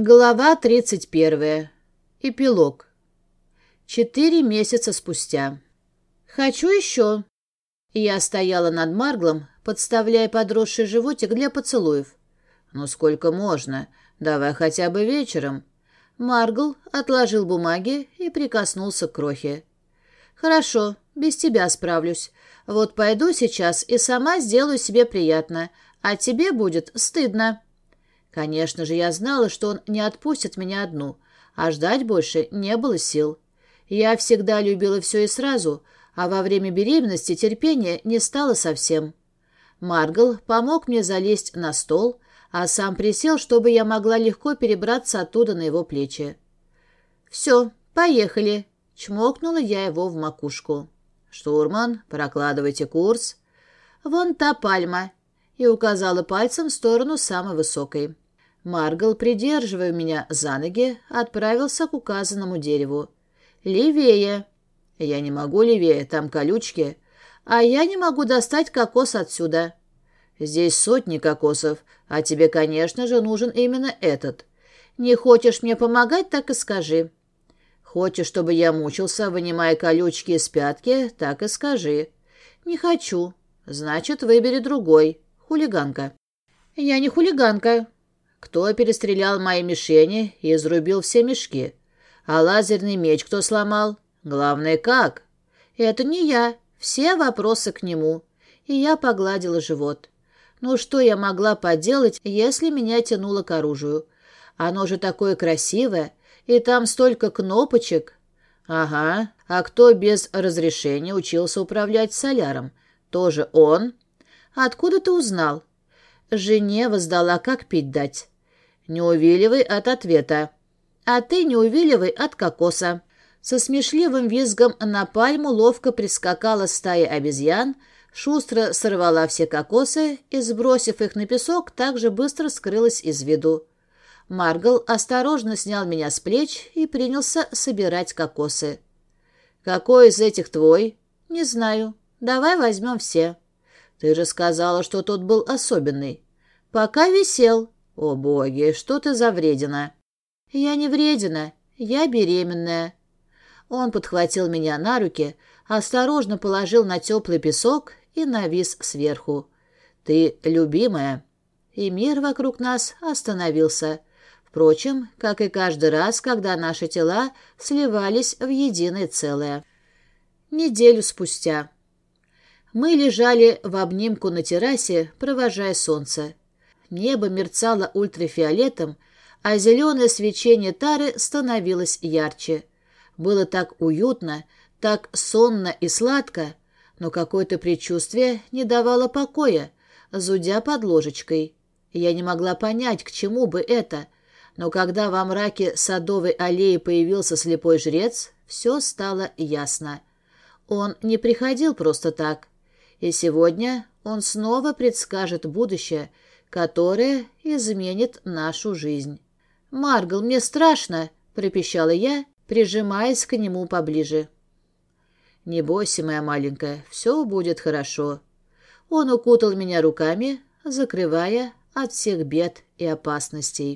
Глава 31. Эпилог. Четыре месяца спустя. «Хочу еще». Я стояла над Марглом, подставляя подросший животик для поцелуев. «Ну сколько можно? Давай хотя бы вечером». Маргл отложил бумаги и прикоснулся к крохе. «Хорошо, без тебя справлюсь. Вот пойду сейчас и сама сделаю себе приятно, а тебе будет стыдно». Конечно же, я знала, что он не отпустит меня одну, а ждать больше не было сил. Я всегда любила все и сразу, а во время беременности терпения не стало совсем. Маргал помог мне залезть на стол, а сам присел, чтобы я могла легко перебраться оттуда на его плечи. «Все, поехали», — чмокнула я его в макушку. «Штурман, прокладывайте курс». «Вон та пальма», и указала пальцем в сторону самой высокой. Маргал, придерживая меня за ноги, отправился к указанному дереву. «Левее!» «Я не могу левее, там колючки. А я не могу достать кокос отсюда». «Здесь сотни кокосов, а тебе, конечно же, нужен именно этот. Не хочешь мне помогать, так и скажи». «Хочешь, чтобы я мучился, вынимая колючки из пятки, так и скажи». «Не хочу. Значит, выбери другой. Хулиганка». «Я не хулиганка. Кто перестрелял мои мишени и изрубил все мешки? А лазерный меч кто сломал? Главное, как? Это не я. Все вопросы к нему. И я погладила живот. Ну что я могла поделать, если меня тянуло к оружию? Оно же такое красивое, и там столько кнопочек. Ага, а кто без разрешения учился управлять соляром? Тоже он? Откуда ты узнал? Жене воздала, как пить дать. Не увиливай от ответа. А ты не увиливай от кокоса. Со смешливым визгом на пальму ловко прискакала стая обезьян, шустро сорвала все кокосы и, сбросив их на песок, также быстро скрылась из виду. Маргал осторожно снял меня с плеч и принялся собирать кокосы. «Какой из этих твой?» «Не знаю. Давай возьмем все». «Ты же сказала, что тот был особенный». «Пока висел». «О, боги, что ты за вредина?» «Я не вредина, я беременная». Он подхватил меня на руки, осторожно положил на теплый песок и навис сверху. «Ты любимая». И мир вокруг нас остановился. Впрочем, как и каждый раз, когда наши тела сливались в единое целое. Неделю спустя. Мы лежали в обнимку на террасе, провожая солнце. Небо мерцало ультрафиолетом, а зеленое свечение тары становилось ярче. Было так уютно, так сонно и сладко, но какое-то предчувствие не давало покоя, зудя под ложечкой. Я не могла понять, к чему бы это, но когда во мраке садовой аллеи появился слепой жрец, все стало ясно. Он не приходил просто так. И сегодня он снова предскажет будущее, которое изменит нашу жизнь. «Маргал, мне страшно!» — пропищала я, прижимаясь к нему поближе. «Не бойся, моя маленькая, все будет хорошо». Он укутал меня руками, закрывая от всех бед и опасностей.